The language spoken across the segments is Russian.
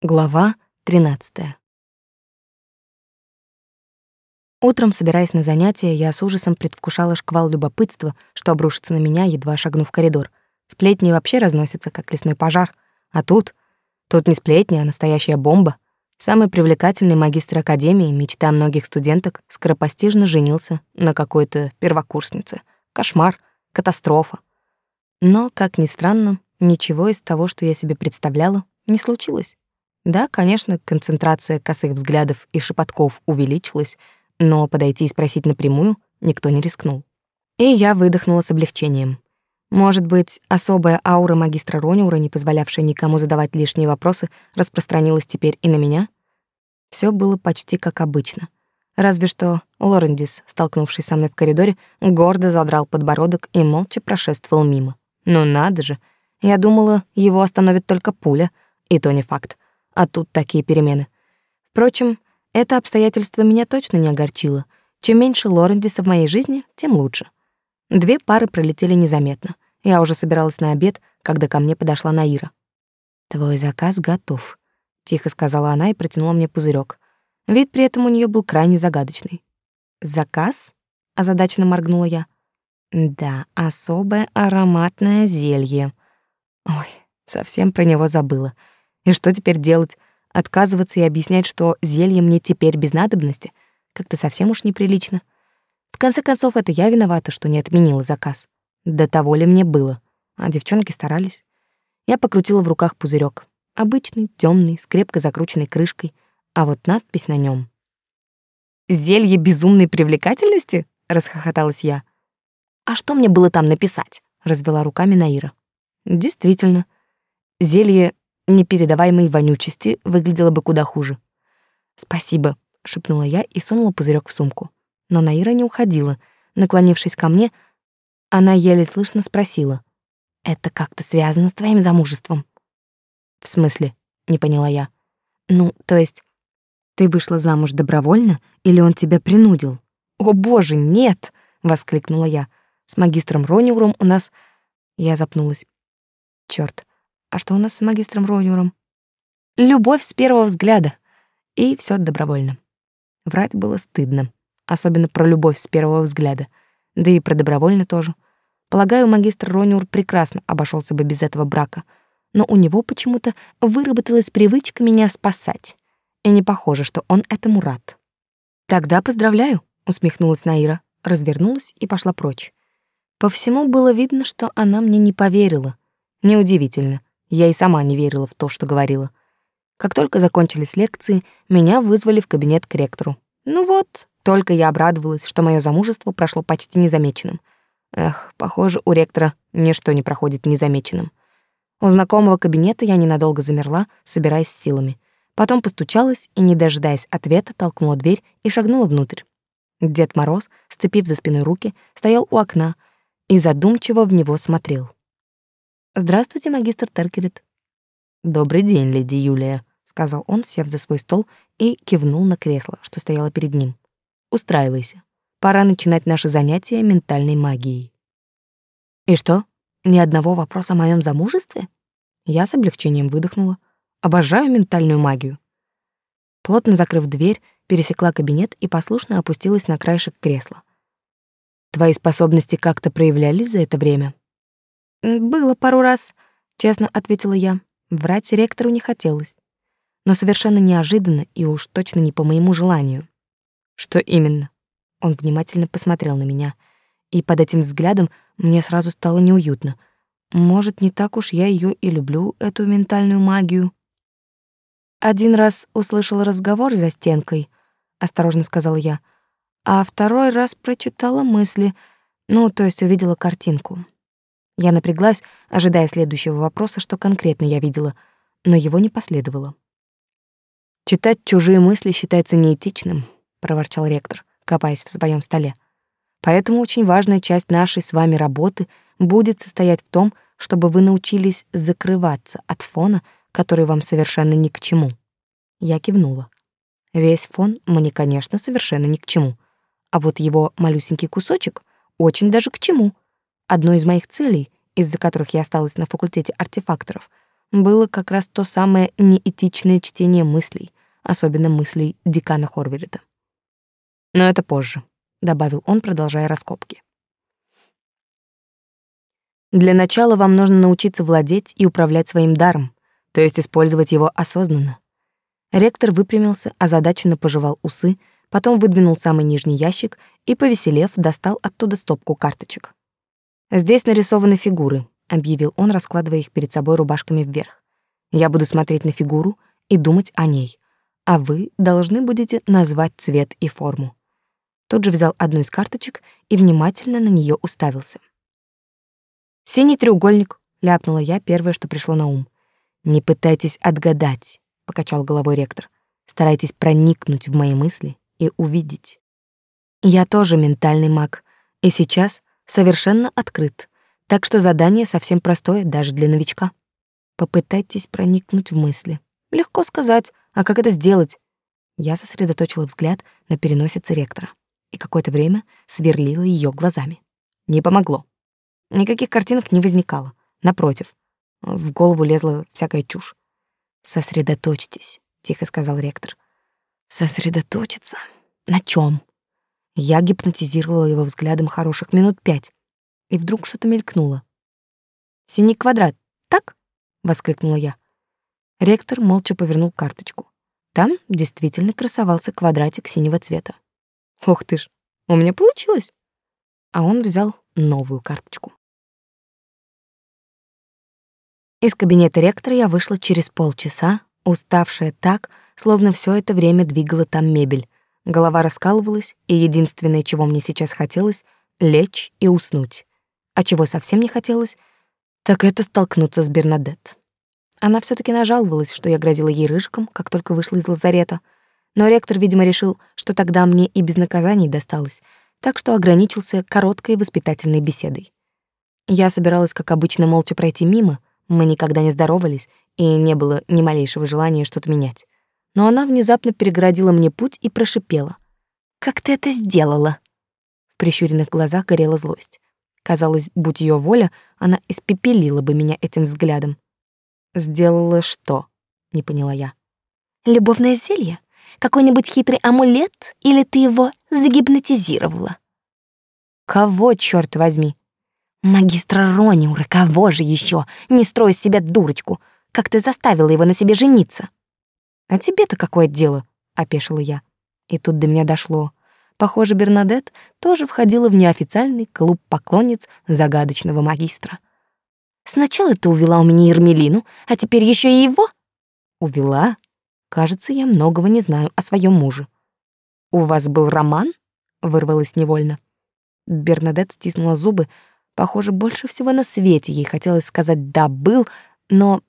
Глава 13. Утром, собираясь на занятия, я с ужасом предвкушала шквал любопытства, что обрушится на меня, едва шагнув в коридор. Сплетни вообще разносятся, как лесной пожар. А тут... Тут не сплетни, а настоящая бомба. Самый привлекательный магистр академии, мечта многих студенток, скоропостижно женился на какой-то первокурснице. Кошмар, катастрофа. Но, как ни странно, ничего из того, что я себе представляла, не случилось. Да, конечно, концентрация косых взглядов и шепотков увеличилась, но подойти и спросить напрямую никто не рискнул. И я выдохнула с облегчением. Может быть, особая аура магистра Рониура, не позволявшая никому задавать лишние вопросы, распространилась теперь и на меня? Все было почти как обычно. Разве что Лорендис, столкнувшись со мной в коридоре, гордо задрал подбородок и молча прошествовал мимо. Ну надо же. Я думала, его остановит только пуля, и то не факт а тут такие перемены. Впрочем, это обстоятельство меня точно не огорчило. Чем меньше Лорендиса в моей жизни, тем лучше. Две пары пролетели незаметно. Я уже собиралась на обед, когда ко мне подошла Наира. «Твой заказ готов», — тихо сказала она и протянула мне пузырек. Вид при этом у нее был крайне загадочный. «Заказ?» — озадаченно моргнула я. «Да, особое ароматное зелье». Ой, совсем про него забыла. И что теперь делать? Отказываться и объяснять, что зелье мне теперь без надобности? Как-то совсем уж неприлично. В конце концов, это я виновата, что не отменила заказ. До того ли мне было? А девчонки старались. Я покрутила в руках пузырек, Обычный, темный, с крепко закрученной крышкой, а вот надпись на нем. «Зелье безумной привлекательности?» — расхохоталась я. «А что мне было там написать?» — развела руками Наира. «Действительно, зелье непередаваемой вонючести выглядело бы куда хуже. «Спасибо», — шепнула я и сунула пузырек в сумку. Но Наира не уходила. Наклонившись ко мне, она еле слышно спросила. «Это как-то связано с твоим замужеством?» «В смысле?» — не поняла я. «Ну, то есть, ты вышла замуж добровольно или он тебя принудил?» «О боже, нет!» — воскликнула я. «С магистром Рониуром у нас...» Я запнулась. Чёрт, а что у нас с магистром Роюром? Любовь с первого взгляда. И все добровольно. Врать было стыдно, особенно про любовь с первого взгляда, да и про добровольно тоже. Полагаю, магистр Рониур прекрасно обошелся бы без этого брака, но у него почему-то выработалась привычка меня спасать, и не похоже, что он этому рад. «Тогда поздравляю», — усмехнулась Наира, развернулась и пошла прочь. По всему было видно, что она мне не поверила. Неудивительно. Я и сама не верила в то, что говорила. Как только закончились лекции, меня вызвали в кабинет к ректору. Ну вот, только я обрадовалась, что мое замужество прошло почти незамеченным. Эх, похоже, у ректора ничто не проходит незамеченным. У знакомого кабинета я ненадолго замерла, собираясь с силами. Потом постучалась и, не дожидаясь ответа, толкнула дверь и шагнула внутрь. Дед Мороз, сцепив за спиной руки, стоял у окна и задумчиво в него смотрел. Здравствуйте, магистр Теркерит. Добрый день, леди Юлия, сказал он, сев за свой стол и кивнул на кресло, что стояло перед ним. Устраивайся. Пора начинать наше занятие ментальной магией. И что? Ни одного вопроса о моем замужестве? Я с облегчением выдохнула. Обожаю ментальную магию. Плотно закрыв дверь, пересекла кабинет и послушно опустилась на краешек кресла. Твои способности как-то проявлялись за это время? «Было пару раз», — честно ответила я. Врать ректору не хотелось. Но совершенно неожиданно и уж точно не по моему желанию. «Что именно?» Он внимательно посмотрел на меня, и под этим взглядом мне сразу стало неуютно. Может, не так уж я ее и люблю, эту ментальную магию. Один раз услышала разговор за стенкой, осторожно сказала я, а второй раз прочитала мысли, ну, то есть увидела картинку. Я напряглась, ожидая следующего вопроса, что конкретно я видела, но его не последовало. «Читать чужие мысли считается неэтичным», — проворчал ректор, копаясь в своем столе. «Поэтому очень важная часть нашей с вами работы будет состоять в том, чтобы вы научились закрываться от фона, который вам совершенно ни к чему». Я кивнула. Весь фон мне, конечно, совершенно ни к чему. А вот его малюсенький кусочек очень даже к чему — Одной из моих целей, из-за которых я осталась на факультете артефакторов, было как раз то самое неэтичное чтение мыслей, особенно мыслей декана Хорверита. Но это позже, добавил он, продолжая раскопки. Для начала вам нужно научиться владеть и управлять своим даром, то есть использовать его осознанно. Ректор выпрямился, озадаченно пожевал усы, потом выдвинул самый нижний ящик и, повеселев, достал оттуда стопку карточек. «Здесь нарисованы фигуры», — объявил он, раскладывая их перед собой рубашками вверх. «Я буду смотреть на фигуру и думать о ней, а вы должны будете назвать цвет и форму». Тут же взял одну из карточек и внимательно на нее уставился. «Синий треугольник», — ляпнула я первое, что пришло на ум. «Не пытайтесь отгадать», — покачал головой ректор. «Старайтесь проникнуть в мои мысли и увидеть». Я тоже ментальный маг, и сейчас совершенно открыт, так что задание совсем простое даже для новичка. Попытайтесь проникнуть в мысли. Легко сказать, а как это сделать? Я сосредоточила взгляд на переносице ректора и какое-то время сверлила ее глазами. Не помогло. Никаких картинок не возникало. Напротив, в голову лезла всякая чушь. «Сосредоточьтесь», — тихо сказал ректор. «Сосредоточиться? На чем? Я гипнотизировала его взглядом хороших минут пять, и вдруг что-то мелькнуло. «Синий квадрат, так?» — воскликнула я. Ректор молча повернул карточку. Там действительно красовался квадратик синего цвета. Ух ты ж, у меня получилось. А он взял новую карточку. Из кабинета ректора я вышла через полчаса, уставшая так, словно все это время двигала там мебель. Голова раскалывалась, и единственное, чего мне сейчас хотелось — лечь и уснуть. А чего совсем не хотелось, так это столкнуться с Бернадет. Она все таки нажаловалась, что я грозила ей рыжиком, как только вышла из лазарета. Но ректор, видимо, решил, что тогда мне и без наказаний досталось, так что ограничился короткой воспитательной беседой. Я собиралась, как обычно, молча пройти мимо — мы никогда не здоровались, и не было ни малейшего желания что-то менять. Но она внезапно перегородила мне путь и прошипела. «Как ты это сделала?» В прищуренных глазах горела злость. Казалось, будь ее воля, она испепелила бы меня этим взглядом. «Сделала что?» — не поняла я. «Любовное зелье? Какой-нибудь хитрый амулет? Или ты его загипнотизировала?» «Кого, черт возьми?» Магистра Рониура, кого же еще? Не строй из себя дурочку. Как ты заставила его на себе жениться? А тебе-то какое дело? опешила я. И тут до меня дошло. Похоже, Бернадет тоже входила в неофициальный клуб поклонниц загадочного магистра. Сначала ты увела у меня Ермелину, а теперь еще и его? Увела? Кажется, я многого не знаю о своем муже. У вас был роман? вырвалось невольно. Бернадет стиснула зубы, Похоже, больше всего на свете ей хотелось сказать «да, был», но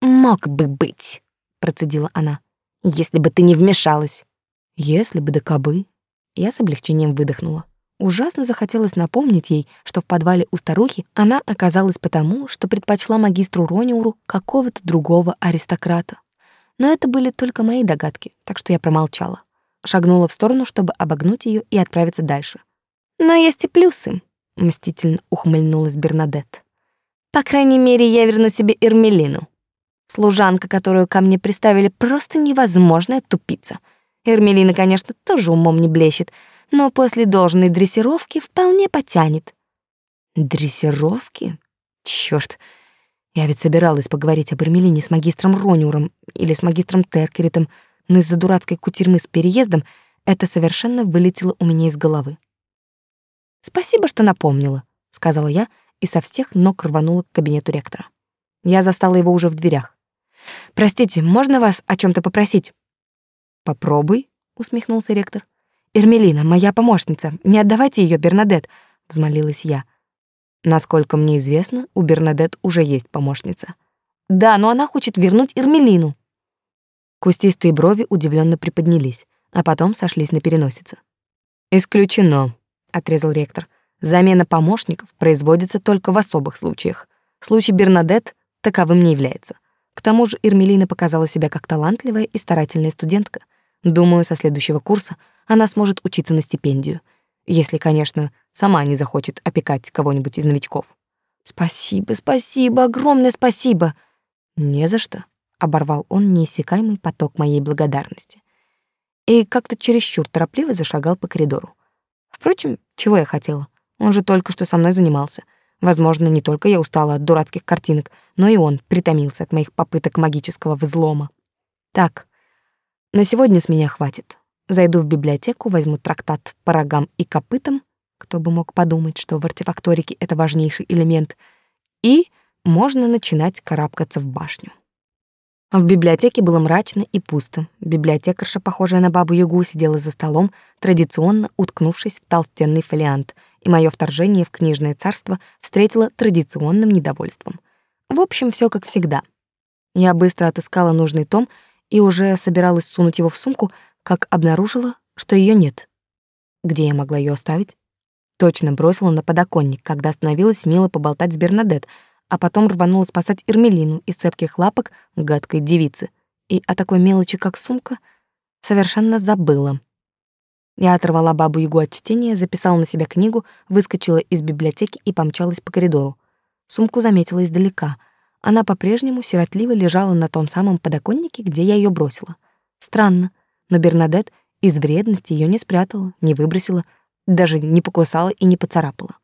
«мог бы быть», — процедила она, — «если бы ты не вмешалась». «Если бы да кабы». Я с облегчением выдохнула. Ужасно захотелось напомнить ей, что в подвале у старухи она оказалась потому, что предпочла магистру Рониуру какого-то другого аристократа. Но это были только мои догадки, так что я промолчала. Шагнула в сторону, чтобы обогнуть ее и отправиться дальше. Но есть и плюсы мстительно ухмыльнулась Бернадет. По крайней мере, я верну себе Эрмелину. Служанка, которую ко мне приставили, просто невозможная тупица. Эрмелина, конечно, тоже умом не блещет, но после должной дрессировки вполне потянет. Дрессировки? Чёрт. Я ведь собиралась поговорить об Эрмелине с магистром Рониуром или с магистром Теркеритом, но из-за дурацкой кутерьмы с переездом это совершенно вылетело у меня из головы. Спасибо, что напомнила, сказала я и со всех ног рванула к кабинету ректора. Я застала его уже в дверях. Простите, можно вас о чем то попросить? Попробуй, усмехнулся ректор. Эрмелина, моя помощница, не отдавайте ее Бернадет, взмолилась я. Насколько мне известно, у Бернадет уже есть помощница. Да, но она хочет вернуть Эрмелину. Кустистые брови удивленно приподнялись, а потом сошлись на переносице. Исключено, отрезал ректор. Замена помощников производится только в особых случаях. Случай Бернадет таковым не является. К тому же Ирмелина показала себя как талантливая и старательная студентка. Думаю, со следующего курса она сможет учиться на стипендию, если, конечно, сама не захочет опекать кого-нибудь из новичков. Спасибо, спасибо, огромное спасибо. Не за что, оборвал он неиссякаемый поток моей благодарности. И как-то чересчур торопливо зашагал по коридору. Впрочем, чего я хотела? Он же только что со мной занимался. Возможно, не только я устала от дурацких картинок, но и он притомился от моих попыток магического взлома. Так, на сегодня с меня хватит. Зайду в библиотеку, возьму трактат по рогам и копытам, кто бы мог подумать, что в артефакторике это важнейший элемент, и можно начинать карабкаться в башню. В библиотеке было мрачно и пусто. Библиотекарша, похожая на бабу-ягу, сидела за столом, традиционно уткнувшись в толстенный фолиант, и мое вторжение в книжное царство встретило традиционным недовольством. В общем, все как всегда. Я быстро отыскала нужный том и уже собиралась сунуть его в сумку, как обнаружила, что ее нет. Где я могла ее оставить? Точно бросила на подоконник, когда остановилась мило поболтать с Бернадет — а потом рванула спасать Эрмелину из цепких лапок гадкой девицы. И о такой мелочи, как сумка, совершенно забыла. Я оторвала бабу-ягу от чтения, записала на себя книгу, выскочила из библиотеки и помчалась по коридору. Сумку заметила издалека. Она по-прежнему сиротливо лежала на том самом подоконнике, где я ее бросила. Странно, но Бернадет из вредности ее не спрятала, не выбросила, даже не покусала и не поцарапала.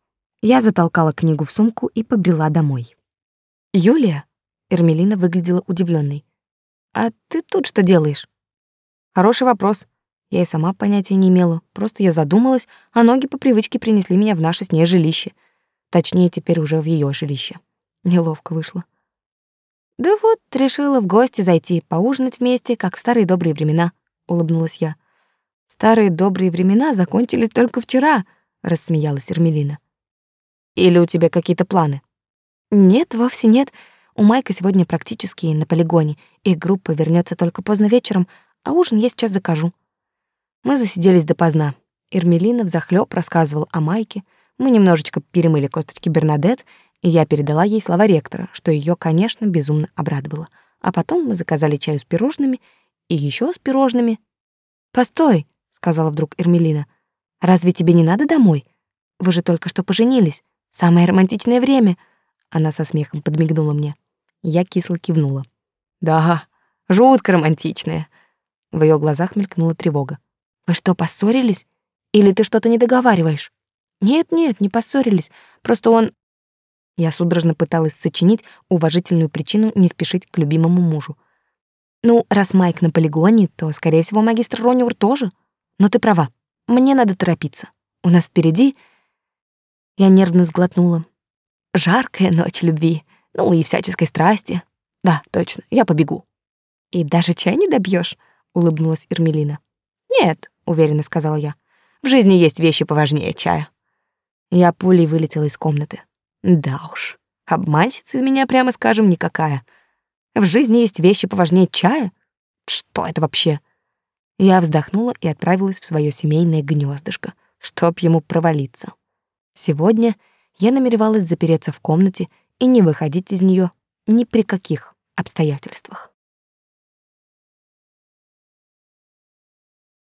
Я затолкала книгу в сумку и побрела домой. Юлия? Эрмелина выглядела удивленной. А ты тут что делаешь? Хороший вопрос. Я и сама понятия не имела. Просто я задумалась, а ноги по привычке принесли меня в наше с ней жилище. Точнее, теперь уже в ее жилище. Неловко вышло. Да вот, решила в гости зайти, поужинать вместе, как в старые добрые времена, улыбнулась я. Старые добрые времена закончились только вчера, рассмеялась Эрмелина. Или у тебя какие-то планы? Нет, вовсе нет. У Майка сегодня практически на полигоне. Их группа вернется только поздно вечером, а ужин я сейчас закажу. Мы засиделись допоздна. Эрмелина взахлёб рассказывала о Майке. Мы немножечко перемыли косточки Бернадет, и я передала ей слова ректора, что ее, конечно, безумно обрадовало. А потом мы заказали чаю с пирожными и еще с пирожными. «Постой», — сказала вдруг Эрмелина, — «разве тебе не надо домой? Вы же только что поженились. Самое романтичное время. Она со смехом подмигнула мне. Я кисло кивнула. Да, жутко романтичная. В ее глазах мелькнула тревога. Вы что, поссорились? Или ты что-то не договариваешь? Нет, нет, не поссорились. Просто он Я судорожно пыталась сочинить уважительную причину не спешить к любимому мужу. Ну, раз Майк на полигоне, то, скорее всего, магистр Рониур тоже. Но ты права. Мне надо торопиться. У нас впереди Я нервно сглотнула. Жаркая ночь любви, ну и всяческой страсти. Да, точно, я побегу. И даже чай не добьешь, улыбнулась Ирмелина. Нет, уверенно сказала я. В жизни есть вещи поважнее чая. Я пулей вылетела из комнаты. Да уж, обманщица из меня, прямо скажем, никакая. В жизни есть вещи поважнее чая? Что это вообще? Я вздохнула и отправилась в свое семейное гнездышко, чтоб ему провалиться. Сегодня я намеревалась запереться в комнате и не выходить из нее ни при каких обстоятельствах.